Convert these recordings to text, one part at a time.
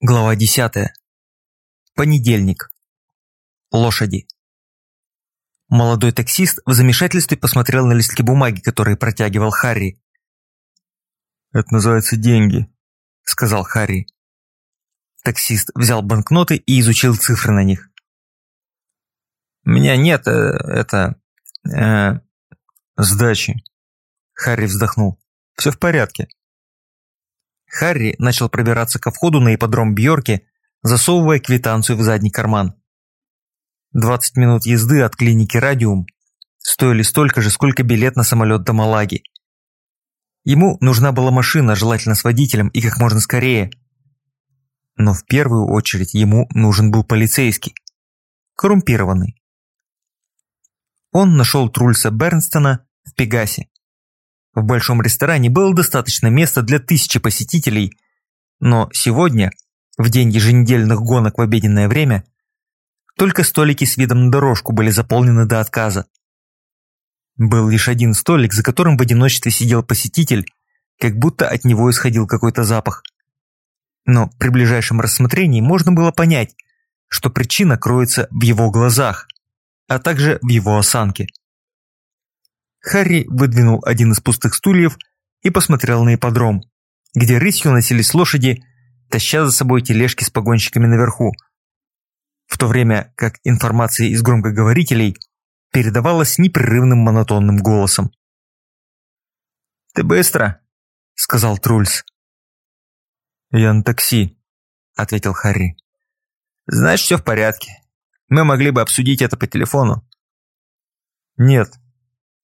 Глава 10. Понедельник. Лошади. Молодой таксист в замешательстве посмотрел на листки бумаги, которые протягивал Харри. «Это называется деньги», – сказал Харри. Таксист взял банкноты и изучил цифры на них. «У меня нет, э, это... Э, сдачи». Харри вздохнул. «Все в порядке». Харри начал пробираться ко входу на ипподром Бьорки, засовывая квитанцию в задний карман. 20 минут езды от клиники «Радиум» стоили столько же, сколько билет на самолет до Малаги. Ему нужна была машина, желательно с водителем и как можно скорее. Но в первую очередь ему нужен был полицейский. Коррумпированный. Он нашел Трульса Бернстона в Пегасе. В большом ресторане было достаточно места для тысячи посетителей, но сегодня, в день еженедельных гонок в обеденное время, только столики с видом на дорожку были заполнены до отказа. Был лишь один столик, за которым в одиночестве сидел посетитель, как будто от него исходил какой-то запах. Но при ближайшем рассмотрении можно было понять, что причина кроется в его глазах, а также в его осанке. Харри выдвинул один из пустых стульев и посмотрел на ипподром, где рысью носились лошади, таща за собой тележки с погонщиками наверху. В то время как информация из громкоговорителей передавалась непрерывным монотонным голосом. «Ты быстро?» – сказал Трульс. «Я на такси», – ответил Харри. «Значит, все в порядке. Мы могли бы обсудить это по телефону». «Нет»,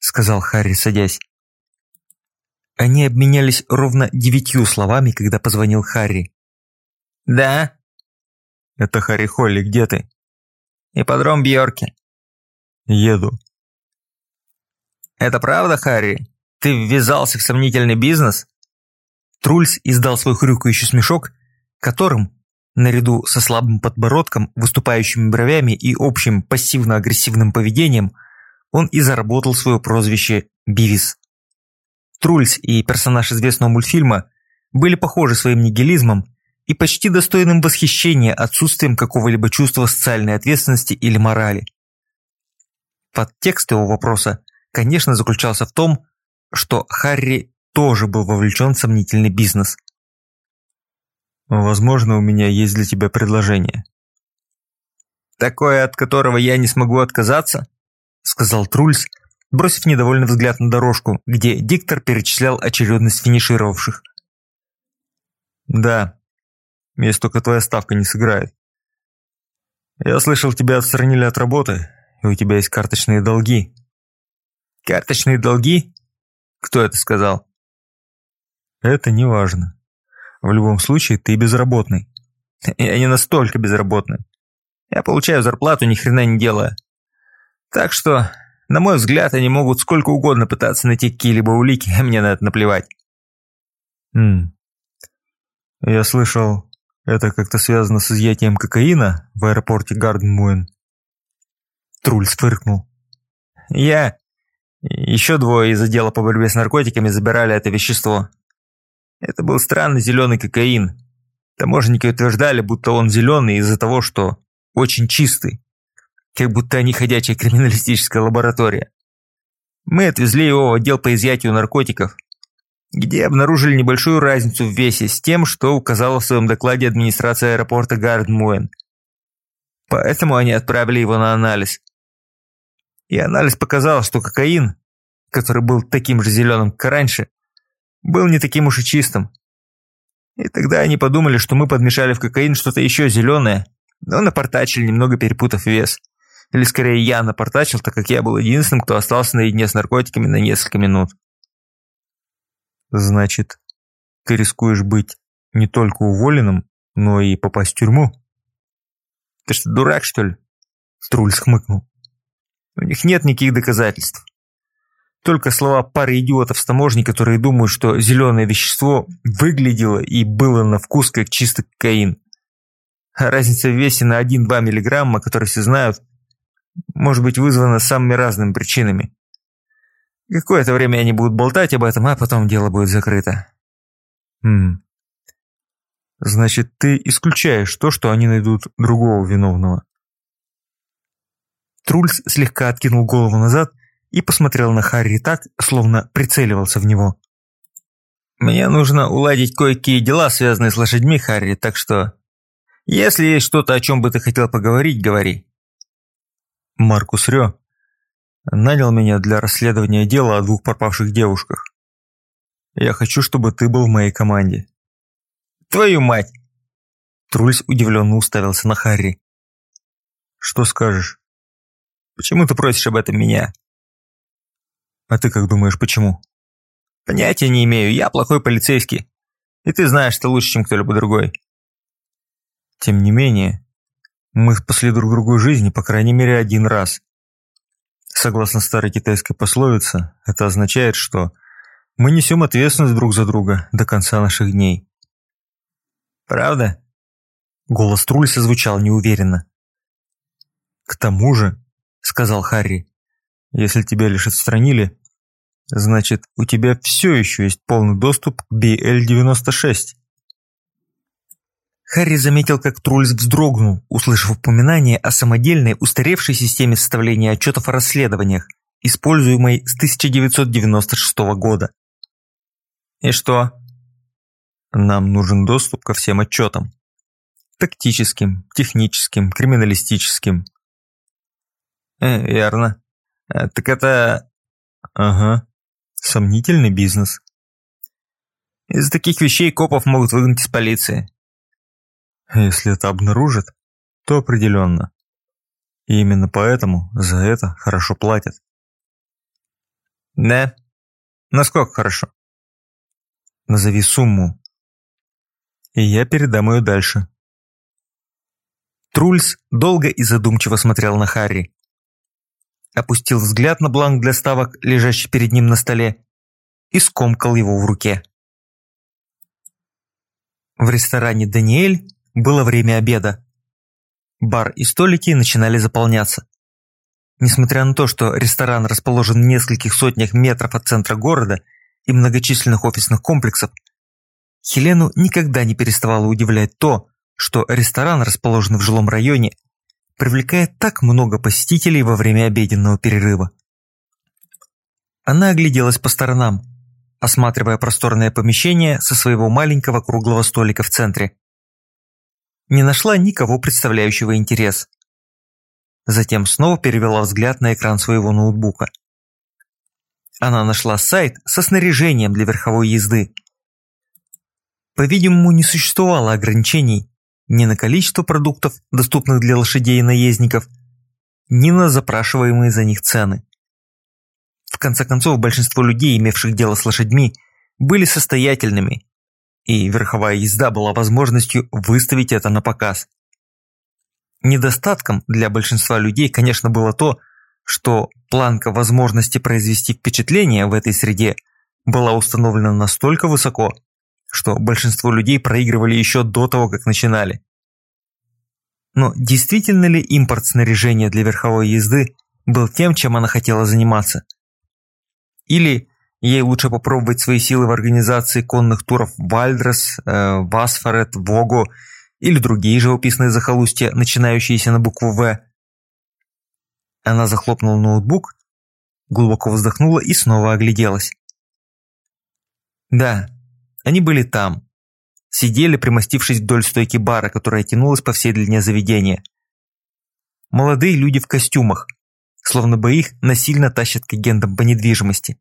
сказал Харри, садясь. Они обменялись ровно девятью словами, когда позвонил Харри. «Да?» «Это Харри Холли, где ты?» «Ипподром Бьорки». «Еду». «Это правда, Харри? Ты ввязался в сомнительный бизнес?» Трульс издал свой хрюкающий смешок, которым, наряду со слабым подбородком, выступающими бровями и общим пассивно-агрессивным поведением, он и заработал свое прозвище Бивис. Трульс и персонаж известного мультфильма были похожи своим нигилизмом и почти достойным восхищения отсутствием какого-либо чувства социальной ответственности или морали. Подтекст его вопроса, конечно, заключался в том, что Харри тоже был вовлечен в сомнительный бизнес. «Возможно, у меня есть для тебя предложение». «Такое, от которого я не смогу отказаться?» Сказал Трульс, бросив недовольный взгляд на дорожку, где диктор перечислял очередность финишировавших. «Да, если только твоя ставка не сыграет. Я слышал, тебя отстранили от работы, и у тебя есть карточные долги». «Карточные долги? Кто это сказал?» «Это не важно. В любом случае, ты безработный». «Я не настолько безработный. Я получаю зарплату, ни хрена не делая. Так что, на мой взгляд, они могут сколько угодно пытаться найти какие-либо улики, а мне на это наплевать. Хм. Я слышал, это как-то связано с изъятием кокаина в аэропорте Гарденмуэн. Трульс фыркнул. Я... Еще двое из отдела по борьбе с наркотиками забирали это вещество. Это был странный зеленый кокаин. Таможенники утверждали, будто он зеленый из-за того, что очень чистый как будто они ходячая криминалистическая лаборатория. Мы отвезли его в отдел по изъятию наркотиков, где обнаружили небольшую разницу в весе с тем, что указала в своем докладе администрация аэропорта Гардмуэн. Поэтому они отправили его на анализ. И анализ показал, что кокаин, который был таким же зеленым, как раньше, был не таким уж и чистым. И тогда они подумали, что мы подмешали в кокаин что-то еще зеленое, но напортачили, немного перепутав вес. Или скорее я напортачил, так как я был единственным, кто остался наедине с наркотиками на несколько минут. Значит, ты рискуешь быть не только уволенным, но и попасть в тюрьму? Ты что, дурак, что ли? Труль схмыкнул. У них нет никаких доказательств. Только слова пары идиотов с которые думают, что зеленое вещество выглядело и было на вкус как чистый кокаин. А разница в весе на 1-2 миллиграмма, которые все знают, может быть вызвано самыми разными причинами. Какое-то время они будут болтать об этом, а потом дело будет закрыто. Хм. Значит, ты исключаешь то, что они найдут другого виновного. Трульс слегка откинул голову назад и посмотрел на Харри так, словно прицеливался в него. «Мне нужно уладить кое-какие дела, связанные с лошадьми, Харри, так что... Если есть что-то, о чем бы ты хотел поговорить, говори». Маркус Рё нанял меня для расследования дела о двух пропавших девушках. Я хочу, чтобы ты был в моей команде. Твою мать! Трульс удивленно уставился на Харри. Что скажешь? Почему ты просишь об этом меня? А ты как думаешь, почему? Понятия не имею, я плохой полицейский. И ты знаешь это лучше, чем кто-либо другой. Тем не менее, мы спасли друг другу жизни, по крайней мере, один раз. Согласно старой китайской пословице, это означает, что мы несем ответственность друг за друга до конца наших дней. Правда? Голос Трульса звучал неуверенно. К тому же, сказал Харри, если тебя лишь отстранили, значит, у тебя все еще есть полный доступ к BL-96. Харри заметил, как Трульс вздрогнул, услышав упоминание о самодельной устаревшей системе составления отчетов о расследованиях, используемой с 1996 года. «И что?» «Нам нужен доступ ко всем отчетам. Тактическим, техническим, криминалистическим». «Э, «Верно. Э, так это...» «Ага. Сомнительный бизнес». «Из таких вещей копов могут выгнать из полиции». Если это обнаружат, то определенно. И именно поэтому за это хорошо платят. Да? Насколько хорошо? Назови сумму. И я передам ее дальше. Трульс долго и задумчиво смотрел на Харри. Опустил взгляд на бланк для ставок, лежащий перед ним на столе, и скомкал его в руке. В ресторане «Даниэль» Было время обеда. Бар и столики начинали заполняться. Несмотря на то, что ресторан расположен в нескольких сотнях метров от центра города и многочисленных офисных комплексов, Хелену никогда не переставало удивлять то, что ресторан, расположенный в жилом районе, привлекает так много посетителей во время обеденного перерыва. Она огляделась по сторонам, осматривая просторное помещение со своего маленького круглого столика в центре не нашла никого, представляющего интерес. Затем снова перевела взгляд на экран своего ноутбука. Она нашла сайт со снаряжением для верховой езды. По-видимому, не существовало ограничений ни на количество продуктов, доступных для лошадей и наездников, ни на запрашиваемые за них цены. В конце концов, большинство людей, имевших дело с лошадьми, были состоятельными и верховая езда была возможностью выставить это на показ. Недостатком для большинства людей, конечно, было то, что планка возможности произвести впечатление в этой среде была установлена настолько высоко, что большинство людей проигрывали еще до того, как начинали. Но действительно ли импорт снаряжения для верховой езды был тем, чем она хотела заниматься? Или Ей лучше попробовать свои силы в организации конных туров Вальдрес, э, Васфорет, Вогу или другие живописные захолустья, начинающиеся на букву «В». Она захлопнула ноутбук, глубоко вздохнула и снова огляделась. Да, они были там. Сидели, примостившись вдоль стойки бара, которая тянулась по всей длине заведения. Молодые люди в костюмах, словно бы их насильно тащат к агентам по недвижимости.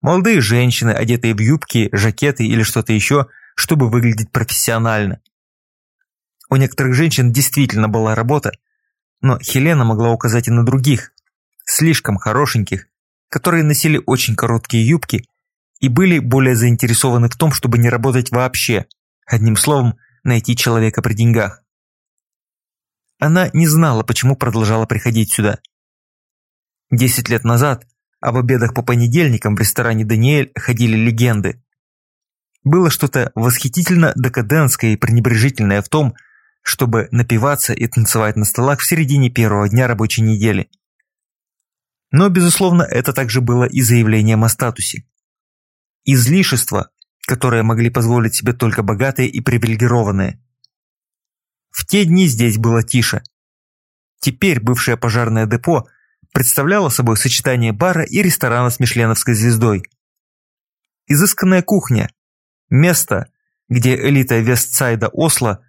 Молодые женщины, одетые в юбки, жакеты или что-то еще, чтобы выглядеть профессионально. У некоторых женщин действительно была работа, но Хелена могла указать и на других, слишком хорошеньких, которые носили очень короткие юбки и были более заинтересованы в том, чтобы не работать вообще, одним словом, найти человека при деньгах. Она не знала, почему продолжала приходить сюда. Десять лет назад об обедах по понедельникам в ресторане «Даниэль» ходили легенды. Было что-то восхитительно декадентское и пренебрежительное в том, чтобы напиваться и танцевать на столах в середине первого дня рабочей недели. Но, безусловно, это также было и заявлением о статусе. Излишество, которые могли позволить себе только богатые и привилегированные. В те дни здесь было тише. Теперь бывшее пожарное депо представляло собой сочетание бара и ресторана с мишленовской звездой. Изысканная кухня. Место, где элита Вестсайда Осло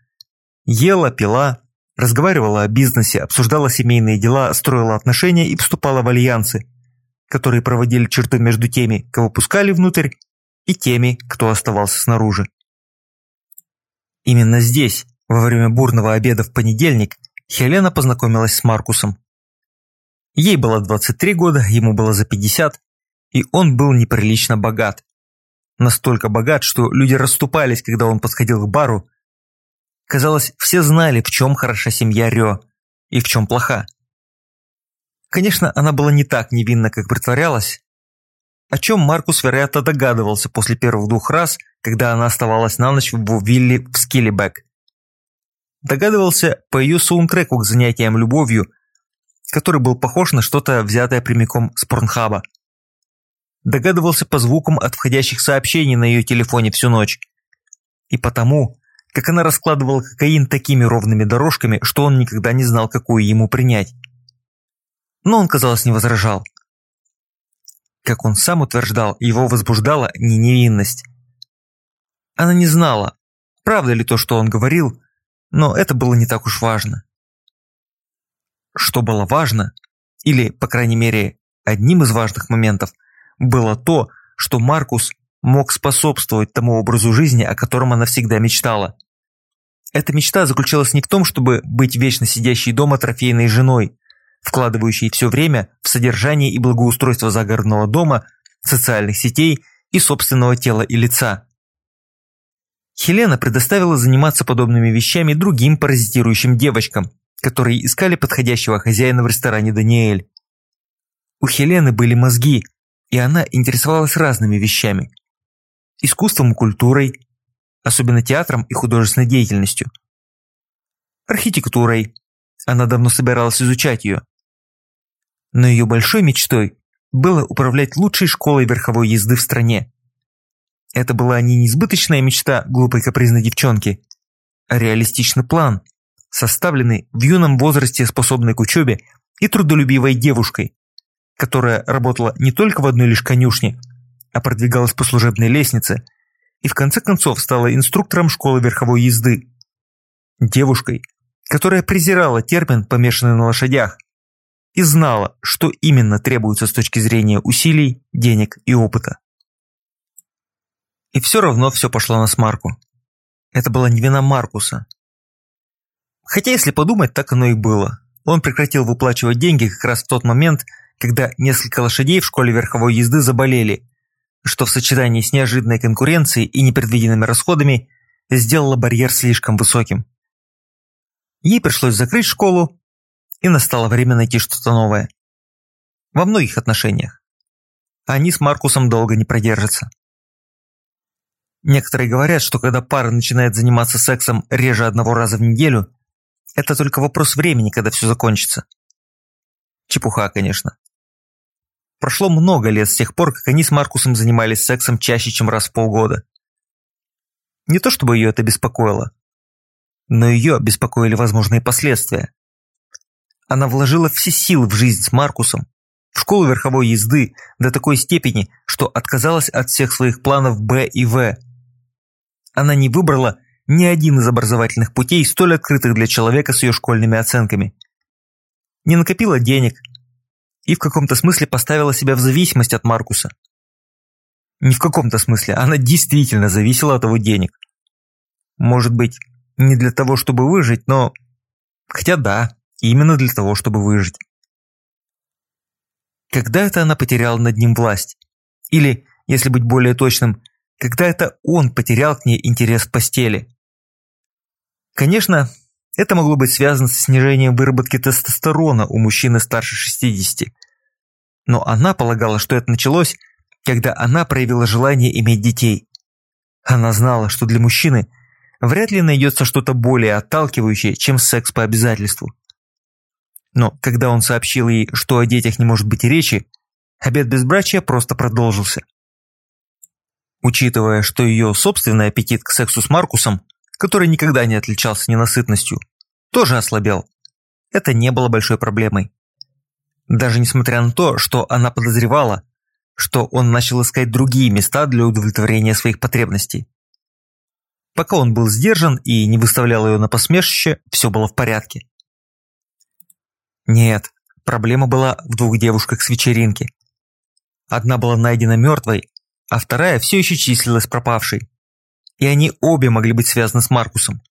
ела, пила, разговаривала о бизнесе, обсуждала семейные дела, строила отношения и вступала в альянсы, которые проводили черту между теми, кого пускали внутрь, и теми, кто оставался снаружи. Именно здесь, во время бурного обеда в понедельник, Хелена познакомилась с Маркусом. Ей было 23 года, ему было за 50, и он был неприлично богат. Настолько богат, что люди расступались, когда он подходил к бару. Казалось, все знали, в чем хороша семья Рё и в чем плоха. Конечно, она была не так невинна, как притворялась, о чем Маркус, вероятно, догадывался после первых двух раз, когда она оставалась на ночь в вилле в Скиллибек. Догадывался по ее саундтреку к занятиям любовью, который был похож на что-то взятое прямиком с порнхаба. Догадывался по звукам от входящих сообщений на ее телефоне всю ночь. И потому, как она раскладывала кокаин такими ровными дорожками, что он никогда не знал, какую ему принять. Но он, казалось, не возражал. Как он сам утверждал, его возбуждала не невинность. Она не знала, правда ли то, что он говорил, но это было не так уж важно. Что было важно, или, по крайней мере, одним из важных моментов, было то, что Маркус мог способствовать тому образу жизни, о котором она всегда мечтала. Эта мечта заключалась не в том, чтобы быть вечно сидящей дома трофейной женой, вкладывающий все время в содержание и благоустройство загородного дома, социальных сетей и собственного тела и лица. Хелена предоставила заниматься подобными вещами другим паразитирующим девочкам, которые искали подходящего хозяина в ресторане «Даниэль». У Хелены были мозги, и она интересовалась разными вещами. Искусством и культурой, особенно театром и художественной деятельностью. Архитектурой, она давно собиралась изучать ее. Но ее большой мечтой было управлять лучшей школой верховой езды в стране. Это была не несбыточная мечта глупой капризной девчонки, а реалистичный план, составленный в юном возрасте способной к учебе и трудолюбивой девушкой, которая работала не только в одной лишь конюшне, а продвигалась по служебной лестнице и в конце концов стала инструктором школы верховой езды. Девушкой, которая презирала термин «помешанный на лошадях», и знала, что именно требуется с точки зрения усилий, денег и опыта. И все равно все пошло на смарку. Это была не вина Маркуса. Хотя, если подумать, так оно и было. Он прекратил выплачивать деньги как раз в тот момент, когда несколько лошадей в школе верховой езды заболели, что в сочетании с неожиданной конкуренцией и непредвиденными расходами сделало барьер слишком высоким. Ей пришлось закрыть школу, и настало время найти что-то новое. Во многих отношениях. Они с Маркусом долго не продержатся. Некоторые говорят, что когда пара начинает заниматься сексом реже одного раза в неделю, это только вопрос времени, когда все закончится. Чепуха, конечно. Прошло много лет с тех пор, как они с Маркусом занимались сексом чаще, чем раз в полгода. Не то чтобы ее это беспокоило, но ее беспокоили возможные последствия. Она вложила все силы в жизнь с Маркусом, в школу верховой езды до такой степени, что отказалась от всех своих планов Б и В. Она не выбрала ни один из образовательных путей, столь открытых для человека с ее школьными оценками. Не накопила денег и в каком-то смысле поставила себя в зависимость от Маркуса. Не в каком-то смысле, она действительно зависела от его денег. Может быть, не для того, чтобы выжить, но... Хотя да, Именно для того, чтобы выжить. Когда это она потеряла над ним власть? Или, если быть более точным, когда это он потерял к ней интерес в постели? Конечно, это могло быть связано с снижением выработки тестостерона у мужчины старше 60. Но она полагала, что это началось, когда она проявила желание иметь детей. Она знала, что для мужчины вряд ли найдется что-то более отталкивающее, чем секс по обязательству. Но когда он сообщил ей, что о детях не может быть и речи, обед безбрачия просто продолжился. Учитывая, что ее собственный аппетит к сексу с Маркусом, который никогда не отличался ненасытностью, тоже ослабел, это не было большой проблемой. Даже несмотря на то, что она подозревала, что он начал искать другие места для удовлетворения своих потребностей. Пока он был сдержан и не выставлял ее на посмешище, все было в порядке. Нет, проблема была в двух девушках с вечеринки. Одна была найдена мертвой, а вторая все еще числилась пропавшей. И они обе могли быть связаны с Маркусом.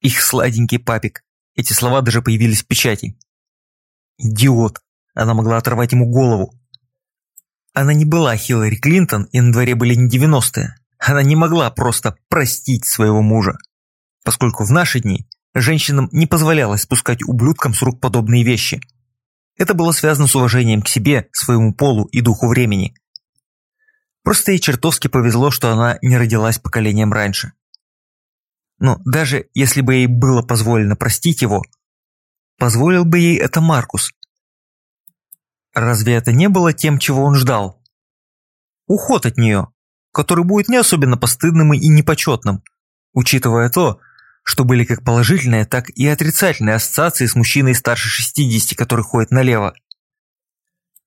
Их сладенький папик. Эти слова даже появились в печати. Идиот. Она могла оторвать ему голову. Она не была Хиллари Клинтон, и на дворе были не 90-е. Она не могла просто простить своего мужа. Поскольку в наши дни женщинам не позволялось спускать ублюдкам с рук подобные вещи. Это было связано с уважением к себе, своему полу и духу времени. Просто ей чертовски повезло, что она не родилась поколением раньше. Но даже если бы ей было позволено простить его, позволил бы ей это Маркус. Разве это не было тем, чего он ждал? Уход от нее, который будет не особенно постыдным и непочетным, учитывая то, что были как положительные, так и отрицательные ассоциации с мужчиной старше 60, который ходит налево.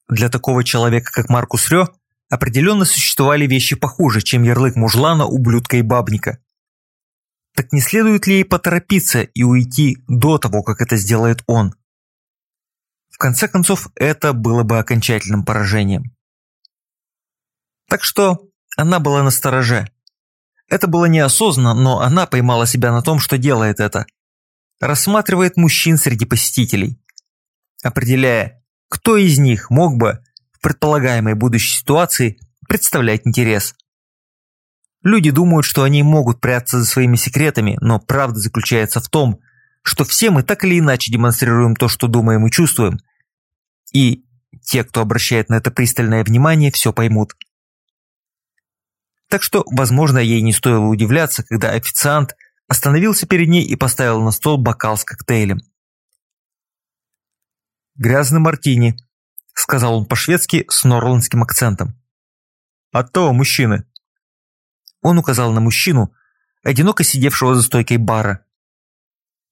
Для такого человека, как Маркус Рё, определенно существовали вещи похуже, чем ярлык мужлана, ублюдка и бабника. Так не следует ли ей поторопиться и уйти до того, как это сделает он? В конце концов, это было бы окончательным поражением. Так что она была на стороже. Это было неосознанно, но она поймала себя на том, что делает это. Рассматривает мужчин среди посетителей. Определяя, кто из них мог бы предполагаемой будущей ситуации представлять интерес. Люди думают, что они могут прятаться за своими секретами, но правда заключается в том, что все мы так или иначе демонстрируем то, что думаем и чувствуем. И те, кто обращает на это пристальное внимание, все поймут. Так что, возможно, ей не стоило удивляться, когда официант остановился перед ней и поставил на стол бокал с коктейлем. «Грязный мартини», – сказал он по-шведски с норландским акцентом. «От того мужчины», он указал на мужчину, одиноко сидевшего за стойкой бара.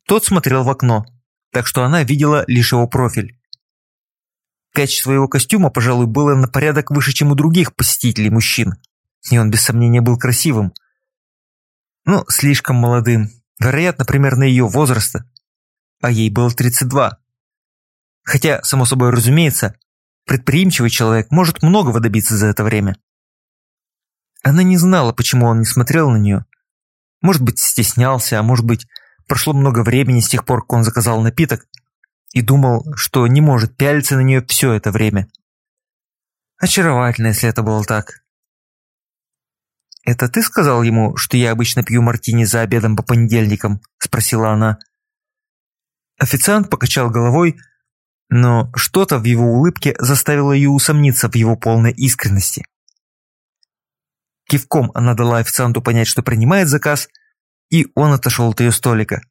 Тот смотрел в окно, так что она видела лишь его профиль. Качество его костюма, пожалуй, было на порядок выше, чем у других посетителей мужчин, и он без сомнения был красивым. Ну, слишком молодым, вероятно, примерно ее возраста, а ей было 32. Хотя, само собой разумеется, предприимчивый человек может многого добиться за это время. Она не знала, почему он не смотрел на нее. Может быть, стеснялся, а может быть, прошло много времени с тех пор, как он заказал напиток, и думал, что не может пялиться на нее все это время. Очаровательно, если это было так. «Это ты сказал ему, что я обычно пью мартини за обедом по понедельникам?» – спросила она. Официант покачал головой, но что-то в его улыбке заставило ее усомниться в его полной искренности. Кивком она дала официанту понять, что принимает заказ, и он отошел от ее столика.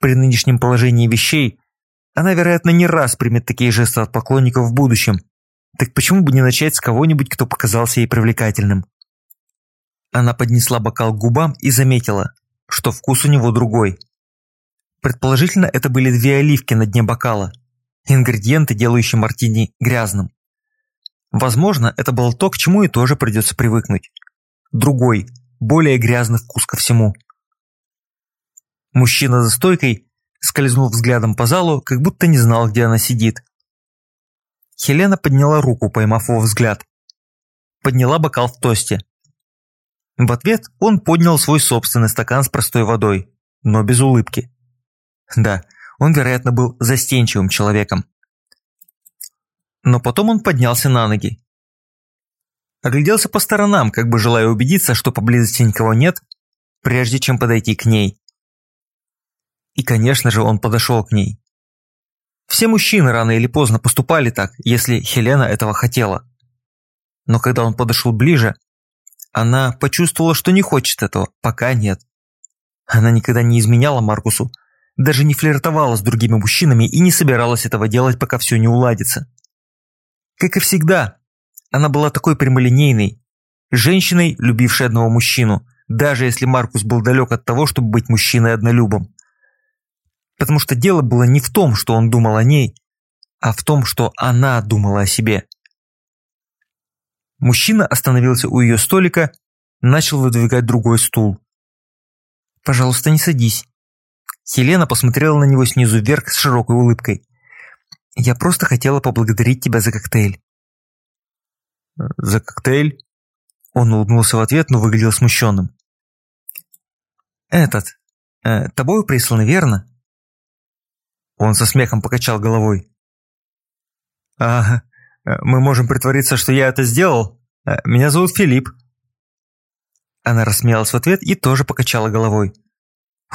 При нынешнем положении вещей она, вероятно, не раз примет такие жесты от поклонников в будущем. Так почему бы не начать с кого-нибудь, кто показался ей привлекательным? Она поднесла бокал к губам и заметила, что вкус у него другой. Предположительно, это были две оливки на дне бокала, ингредиенты, делающие мартини грязным. Возможно, это было то, к чему и тоже придется привыкнуть. Другой, более грязный вкус ко всему. Мужчина за стойкой скользнул взглядом по залу, как будто не знал, где она сидит. Хелена подняла руку, поймав его взгляд. Подняла бокал в тосте. В ответ он поднял свой собственный стакан с простой водой, но без улыбки. Да, он, вероятно, был застенчивым человеком. Но потом он поднялся на ноги. Огляделся по сторонам, как бы желая убедиться, что поблизости никого нет, прежде чем подойти к ней. И, конечно же, он подошел к ней. Все мужчины рано или поздно поступали так, если Хелена этого хотела. Но когда он подошел ближе, она почувствовала, что не хочет этого, пока нет. Она никогда не изменяла Маркусу, даже не флиртовала с другими мужчинами и не собиралась этого делать, пока все не уладится. Как и всегда, она была такой прямолинейной, женщиной, любившей одного мужчину, даже если Маркус был далек от того, чтобы быть мужчиной-однолюбом. Потому что дело было не в том, что он думал о ней, а в том, что она думала о себе. Мужчина остановился у ее столика, начал выдвигать другой стул. «Пожалуйста, не садись». Хелена посмотрела на него снизу вверх с широкой улыбкой. «Я просто хотела поблагодарить тебя за коктейль». «За коктейль?» Он улыбнулся в ответ, но выглядел смущенным. «Этот, э, тобою прислан, верно?» Он со смехом покачал головой. «А, мы можем притвориться, что я это сделал? Э, меня зовут Филипп». Она рассмеялась в ответ и тоже покачала головой.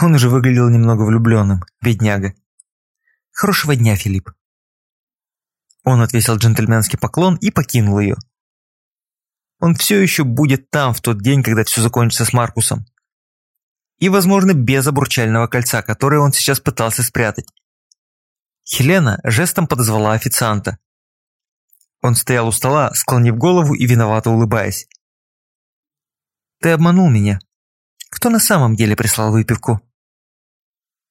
Он уже выглядел немного влюбленным, бедняга. «Хорошего дня, Филипп». Он отвесил джентльменский поклон и покинул ее. Он все еще будет там в тот день, когда все закончится с Маркусом. И, возможно, без обручального кольца, которое он сейчас пытался спрятать. Хелена жестом подозвала официанта. Он стоял у стола, склонив голову и виновато улыбаясь. «Ты обманул меня. Кто на самом деле прислал выпивку?»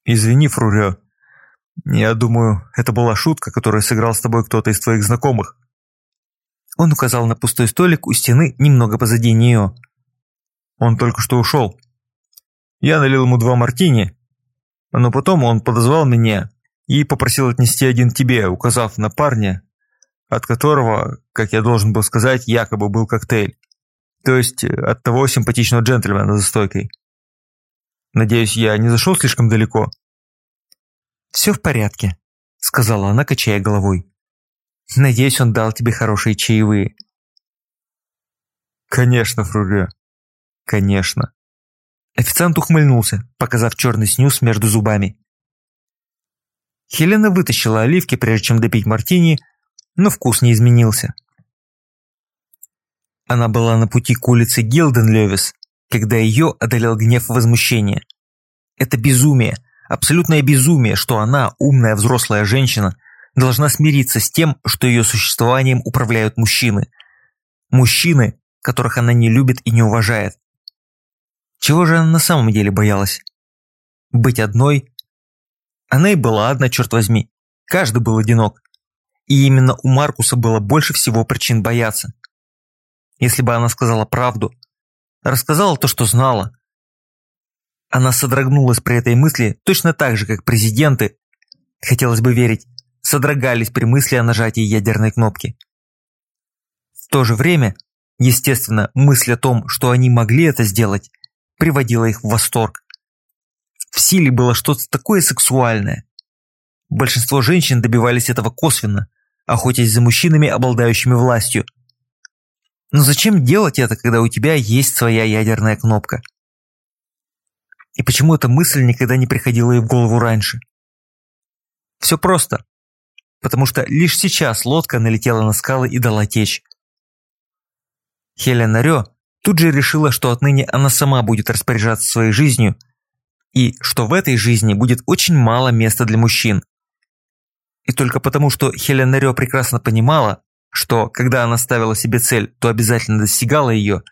«Извини, Фрурё. Я думаю, это была шутка, которую сыграл с тобой кто-то из твоих знакомых». Он указал на пустой столик у стены немного позади нее. Он только что ушел. Я налил ему два мартини, но потом он подозвал меня и попросил отнести один тебе, указав на парня, от которого, как я должен был сказать, якобы был коктейль. То есть от того симпатичного джентльмена за стойкой. Надеюсь, я не зашел слишком далеко? «Все в порядке», — сказала она, качая головой. Надеюсь, он дал тебе хорошие чаевые. Конечно, Фруре. Конечно. Официант ухмыльнулся, показав черный снюс между зубами. Хелена вытащила оливки, прежде чем допить мартини, но вкус не изменился. Она была на пути к улице Гилденлёвис, когда ее одолел гнев и возмущение. Это безумие, абсолютное безумие, что она, умная взрослая женщина, должна смириться с тем, что ее существованием управляют мужчины. Мужчины, которых она не любит и не уважает. Чего же она на самом деле боялась? Быть одной? Она и была одна, черт возьми. Каждый был одинок. И именно у Маркуса было больше всего причин бояться. Если бы она сказала правду, рассказала то, что знала, она содрогнулась при этой мысли точно так же, как президенты, хотелось бы верить, содрогались при мысли о нажатии ядерной кнопки. В то же время, естественно, мысль о том, что они могли это сделать, приводила их в восторг. В силе было что-то такое сексуальное. Большинство женщин добивались этого косвенно, охотясь за мужчинами, обладающими властью. Но зачем делать это, когда у тебя есть своя ядерная кнопка? И почему эта мысль никогда не приходила ей в голову раньше? Все просто потому что лишь сейчас лодка налетела на скалы и дала течь. Хелена Рё тут же решила, что отныне она сама будет распоряжаться своей жизнью и что в этой жизни будет очень мало места для мужчин. И только потому, что Хелена Рё прекрасно понимала, что когда она ставила себе цель, то обязательно достигала ее,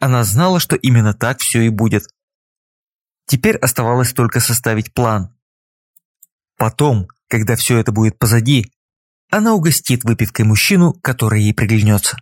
она знала, что именно так все и будет. Теперь оставалось только составить план. Потом, когда все это будет позади, она угостит выпивкой мужчину, который ей приглянется.